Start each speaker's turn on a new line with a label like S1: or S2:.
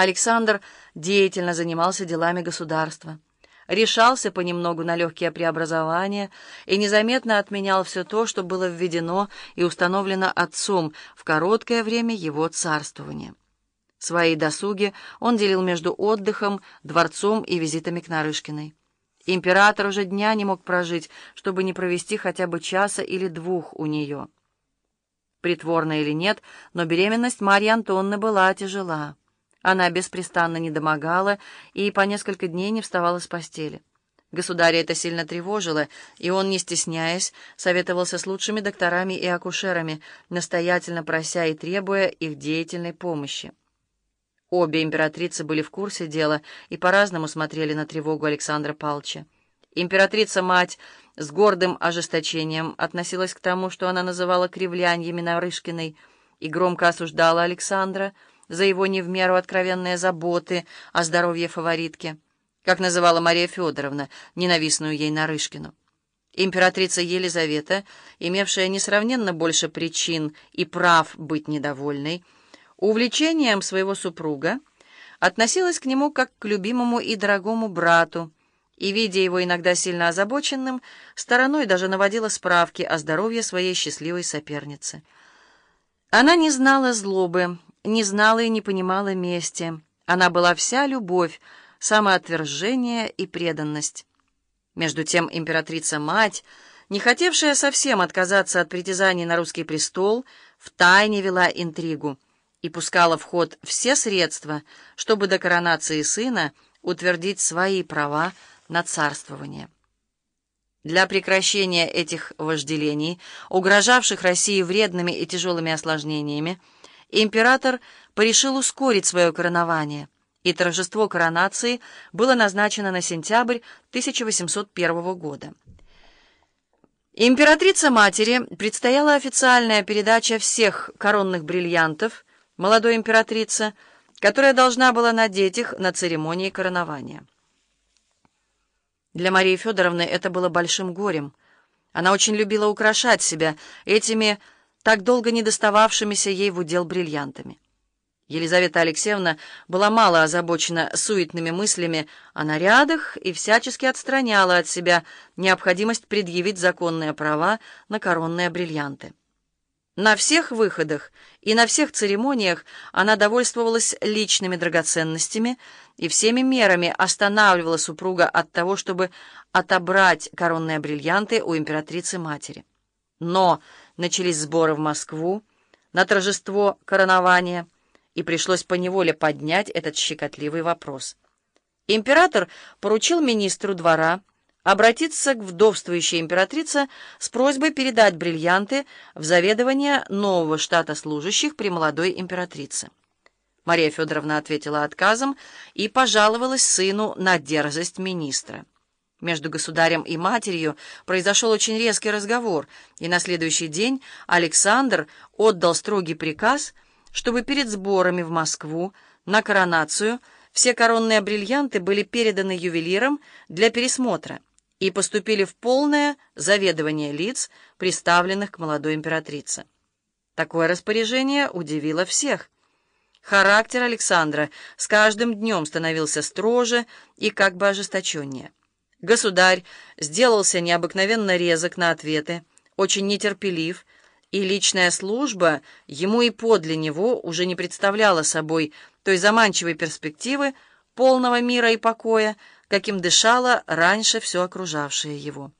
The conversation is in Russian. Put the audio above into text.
S1: Александр деятельно занимался делами государства, решался понемногу на легкие преобразования и незаметно отменял все то, что было введено и установлено отцом в короткое время его царствования. Свои досуги он делил между отдыхом, дворцом и визитами к Нарышкиной. Император уже дня не мог прожить, чтобы не провести хотя бы часа или двух у нее. Притворно или нет, но беременность Марьи Антонны была тяжела. Она беспрестанно недомогала и по несколько дней не вставала с постели. Государя это сильно тревожило, и он, не стесняясь, советовался с лучшими докторами и акушерами, настоятельно прося и требуя их деятельной помощи. Обе императрицы были в курсе дела и по-разному смотрели на тревогу Александра Палча. Императрица-мать с гордым ожесточением относилась к тому, что она называла кривляньями Нарышкиной, и громко осуждала Александра — за его не в меру откровенные заботы о здоровье фаворитки, как называла Мария Федоровна, ненавистную ей Нарышкину. Императрица Елизавета, имевшая несравненно больше причин и прав быть недовольной, увлечением своего супруга относилась к нему как к любимому и дорогому брату, и, видя его иногда сильно озабоченным, стороной даже наводила справки о здоровье своей счастливой соперницы. Она не знала злобы, не знала и не понимала мести. Она была вся любовь, самоотвержение и преданность. Между тем императрица-мать, не хотевшая совсем отказаться от притязаний на русский престол, втайне вела интригу и пускала в ход все средства, чтобы до коронации сына утвердить свои права на царствование. Для прекращения этих вожделений, угрожавших России вредными и тяжелыми осложнениями, император порешил ускорить свое коронование, и торжество коронации было назначено на сентябрь 1801 года. Императрице-матери предстояла официальная передача всех коронных бриллиантов молодой императрице, которая должна была надеть их на церемонии коронования. Для Марии Федоровны это было большим горем. Она очень любила украшать себя этими так долго не достававшимися ей в удел бриллиантами. Елизавета Алексеевна была мало озабочена суетными мыслями о нарядах и всячески отстраняла от себя необходимость предъявить законные права на коронные бриллианты. На всех выходах и на всех церемониях она довольствовалась личными драгоценностями и всеми мерами останавливала супруга от того, чтобы отобрать коронные бриллианты у императрицы-матери. Но начались сборы в Москву на торжество коронования, и пришлось поневоле поднять этот щекотливый вопрос. Император поручил министру двора обратиться к вдовствующей императрице с просьбой передать бриллианты в заведование нового штата служащих при молодой императрице. Мария Федоровна ответила отказом и пожаловалась сыну на дерзость министра. Между государем и матерью произошел очень резкий разговор, и на следующий день Александр отдал строгий приказ, чтобы перед сборами в Москву на коронацию все коронные бриллианты были переданы ювелирам для пересмотра и поступили в полное заведование лиц, приставленных к молодой императрице. Такое распоряжение удивило всех. Характер Александра с каждым днем становился строже и как бы ожесточеннее. Государь сделался необыкновенно резок на ответы, очень нетерпелив, и личная служба ему и подле него уже не представляла собой той заманчивой перспективы полного мира и покоя, каким дышало раньше все окружавшее его.